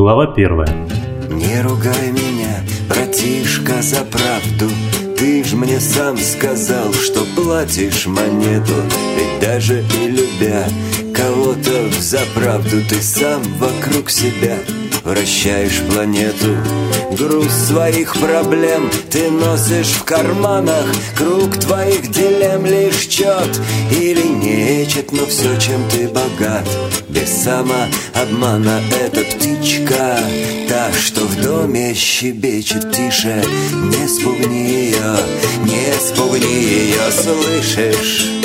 Глава первая. Не ругай меня, братишка, за правду Ты ж мне сам сказал, что платишь монету Ведь даже и любя кого-то за правду Ты сам вокруг себя вращаешь планету. Груз своих проблем ты носишь в карманах. Круг твоих дилемм лишь чет или нечет Но все, чем ты богат, без самообмана Эта птичка, та, что в доме щебечет тише. Не спугни ее, не спугни ее, слышишь?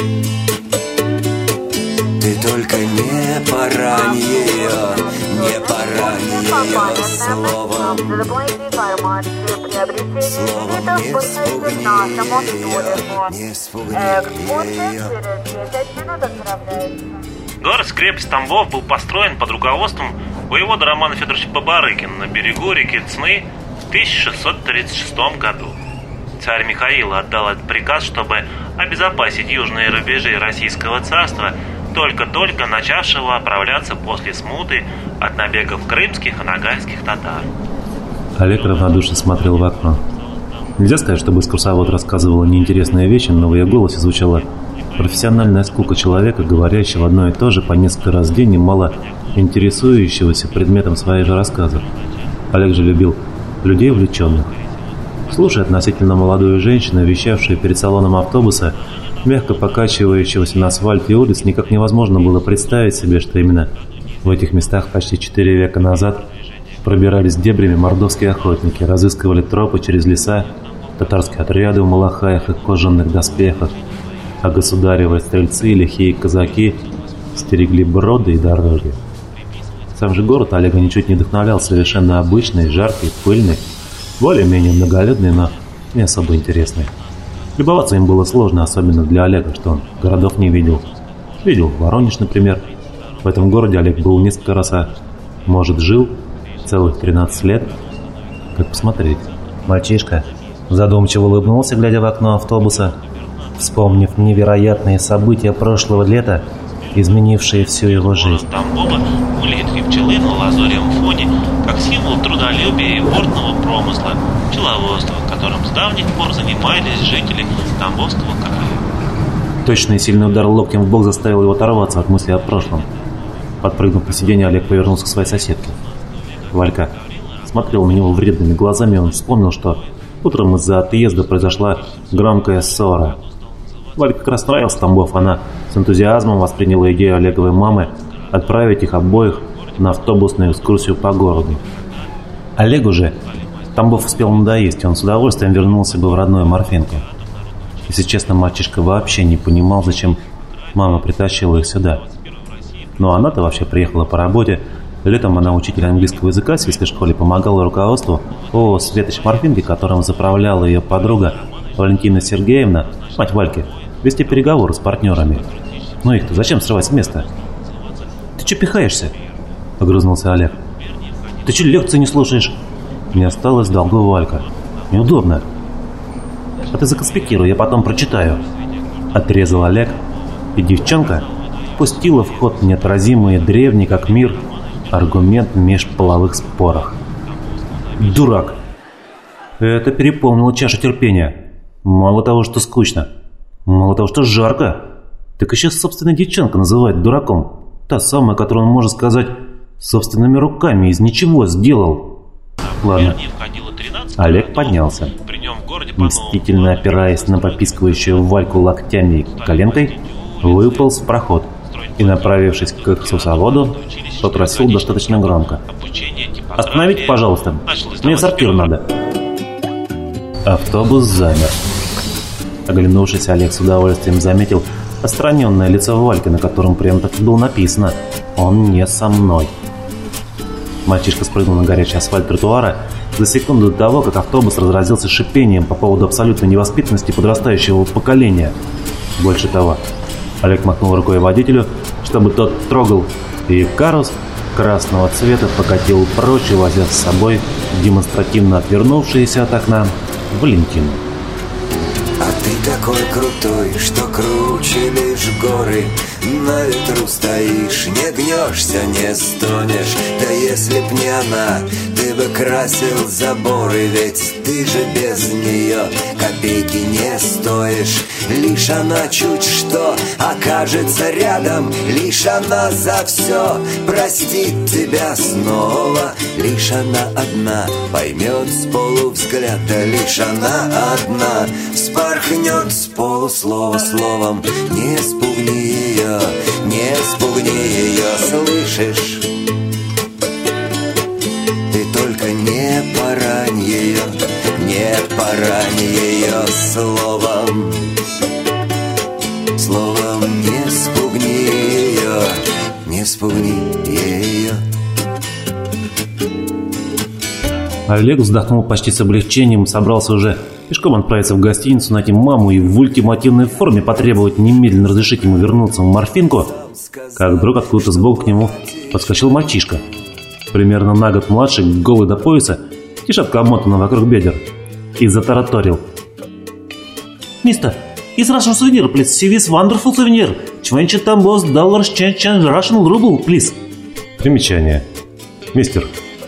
Только не порань ее, не порань ее словом Словом не спугни ее, не спугни ее Город-крепость Тамбов был построен под руководством воевода Романа Федоровича Бабарыкина на берегу реки Цны в 1636 году. Царь Михаил отдал этот приказ, чтобы обезопасить южные рубежи Российского царства, только-только начавшего оправляться после смуты от набегов крымских и нагайских татар. Олег равнодушно смотрел в окно. Нельзя сказать, чтобы экскурсовод рассказывала неинтересные вещи, но в ее голосе звучала профессиональная скука человека, говорящего одно и то же по несколько раз в день и мало интересующегося предметом своих же рассказов. Олег же любил людей увлеченных. Слушая относительно молодую женщину, вещавшую перед салоном автобуса, мягко покачивающегося на асфальте улиц, никак невозможно было представить себе, что именно в этих местах почти четыре века назад пробирались дебрями мордовские охотники, разыскивали тропы через леса, татарские отряды в малахаях и кожаных доспехах, а государевы стрельцы и лихие казаки стерегли броды и дороги. Сам же город Олега ничуть не вдохновлял совершенно обычный, жаркий, пыльный, более-менее многолюдный, но не особо интересный. Любоваться им было сложно, особенно для Олега, что он городов не видел. Видел Воронеж, например. В этом городе Олег был несколько раз, а может жил целых 13 лет. Как посмотреть? Мальчишка задумчиво улыбнулся, глядя в окно автобуса, вспомнив невероятные события прошлого лета, изменившие всю его жизнь. Тамбова улитки пчелы на лазоревом фоне, как символ трудолюбия и водного промысла, пчеловодства, которым с давних пор занимались жители Тамбовского края. Точный и сильный удар локтем в бок заставил его оторваться от мысли о прошлом. Подпрыгнув на сиденье, Олег повернулся к своей соседке. Валька смотрел на него вредными глазами, и он вспомнил, что утром из-за отъезда произошла громкая ссора. Валька как раз нравился Тамбов, она с энтузиазмом восприняла идею Олеговой мамы отправить их обоих на автобусную экскурсию по городу. Олегу же Тамбов успел надоесть, он с удовольствием вернулся бы в родную Морфинку. Если честно, мальчишка вообще не понимал, зачем мама притащила их сюда. Но она-то вообще приехала по работе. Летом она учитель английского языка в сельской школе помогала руководству о Светоч Морфинки, которым заправляла ее подруга Валентина Сергеевна, мать Вальки, вести переговоры с партнерами. Ну их-то зачем срывать с места? «Ты че пихаешься?» – огрызнулся Олег. «Ты че лекции не слушаешь?» Не осталось долгого Валька. «Неудобно». «А ты законспектируй, я потом прочитаю». Отрезал Олег, и девчонка пустила в ход неотразимые древний как мир аргумент межполовых спорах. «Дурак!» Это переполнило чашу терпения. Мало того, что скучно, мало того, что жарко, так еще собственная девчонка называет дураком. Та самая, которую он может сказать собственными руками из ничего сделал. Ладно. Олег поднялся. Мстительно опираясь на попискивающую Вальку локтями и коленкой, выполз в проход и, направившись к экскурсоводу, попросил достаточно громко. «Остановите, пожалуйста, мне сортир надо». Автобус замер. Оглянувшись, Олег с удовольствием заметил отстраненное лицо Вальки, на котором прямо так было написано «Он не со мной». Мальчишка спрыгнул на горячий асфальт тротуара за секунду до того, как автобус разразился шипением по поводу абсолютной невоспитанности подрастающего поколения. Больше того, Олег махнул рукой водителю, чтобы тот трогал, и карус красного цвета покатил прочь, возя с собой демонстративно отвернувшиеся от окна Валентину. А ты такой крутой, что круче лишь горы на ветру стоишь Не гнешься, не стонешь. Да если б не она, ты бы красил заборы Ведь ты же без нее копейки не стоишь. Лишь она чуть что окажется рядом Лишь она за все простит тебя снова. Лишь она одна поймет с полувзгляда Лишь она одна спорхнет с полуслова словом. Не спугни ее, не спугни ее, слышишь? Ты только не порань ее, не порань ее словом Словом не спугни ее, не спугни ее Олег вздохнул почти с облегчением, собрался уже пешком отправиться в гостиницу, найти маму и в ультимативной форме потребовать немедленно разрешить ему вернуться в морфинку, как вдруг откуда-то сбоку к нему подскочил мальчишка. Примерно на год младше, голый до пояса, тишатка обмотана вокруг бедер, и затараторил. «Мистер, is Russian souvenir, please. See this wonderful souvenir. 20 tambos dollars change change Russian ruble, please». Примечание. «Мистер,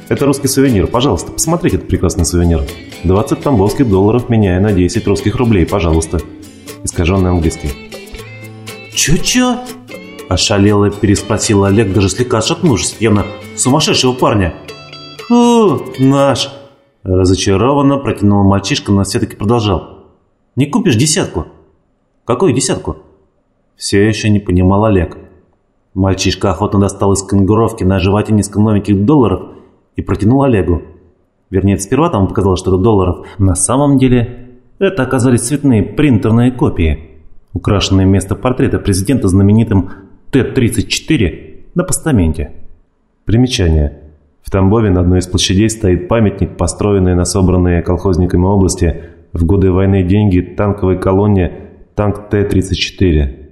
это русский сувенир. Пожалуйста, посмотрите этот прекрасный сувенир. 20 тамбовских долларов меняя на 10 русских рублей, пожалуйста». Искаженный английский. «Чё-чё?» Ошалело переспросил Олег, даже слегка отшатнувшись, явно сумасшедшего парня. «Фу, наш!» Разочарованно протянул мальчишка, но все-таки продолжал. «Не купишь десятку?» «Какую десятку?» Все еще не понимал Олег. Мальчишка охотно достал из кенгуровки на животе несколько новеньких долларов и протянул Олегу. Вернее, сперва там показалось, что это долларов. На самом деле, это оказались цветные принтерные копии, украшенные вместо портрета президента знаменитым Т-34 на постаменте. Примечание. В Тамбове на одной из площадей стоит памятник, построенный на собранные колхозниками области в годы войны деньги танковой колонне танк Т-34.